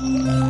Música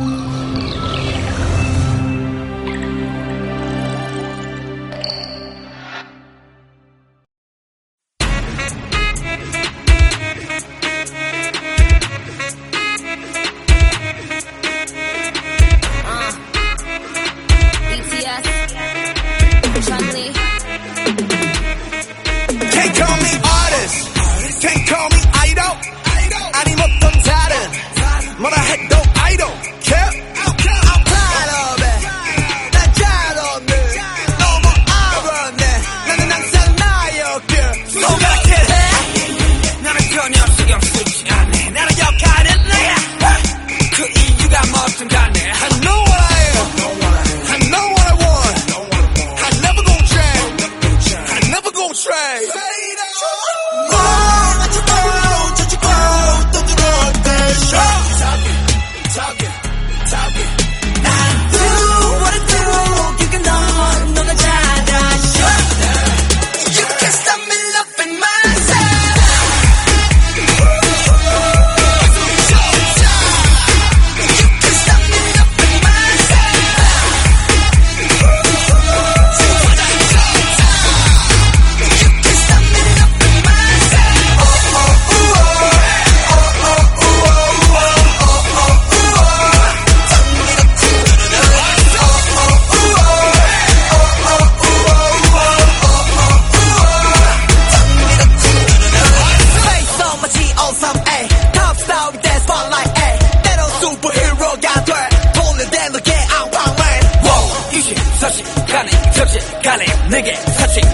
challenge, nigga, touch it.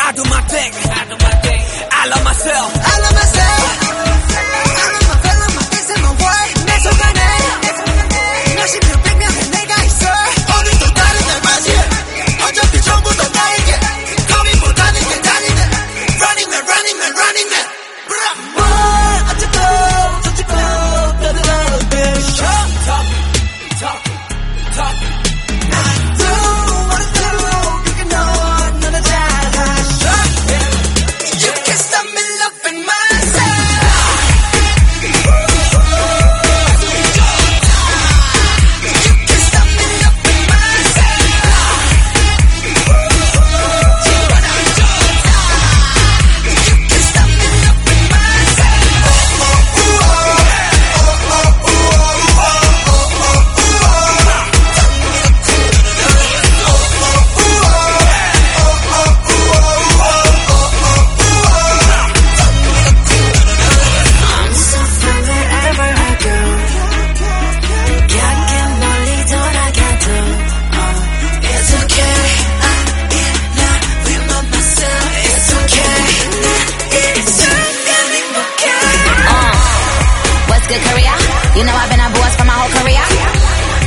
I do my thing. I do my thing. I love myself. I love myself. You know I've been a boss for my whole career.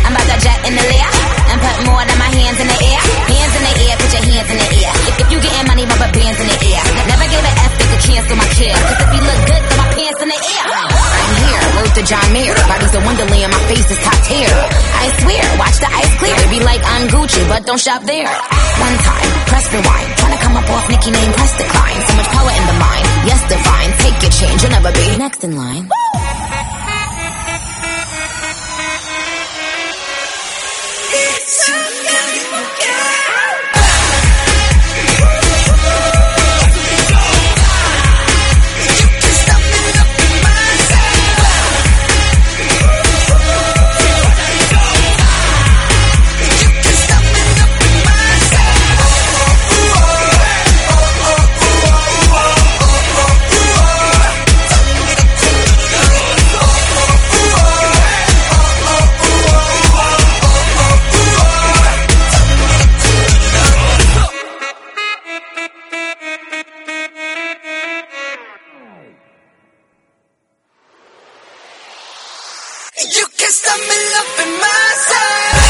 I'm about to jet in the air and put more than my hands in the air. Hands in the air, put your hands in the air. If, if you getting money, rubber bands in the air. Never give an F, bitch a chance cancel my care. Cause if you look good, throw my pants in the air. I'm here, word to John Mayer. Body's a wonderland, my face is top tier. I swear, watch the ice clear. It be like I'm Gucci, but don't shop there. One time, press rewind. Tryna come up off Nicki name, press decline. So much power in the mind, yes divine. Take your change, you'll never be next in line. You can stop me loving myself.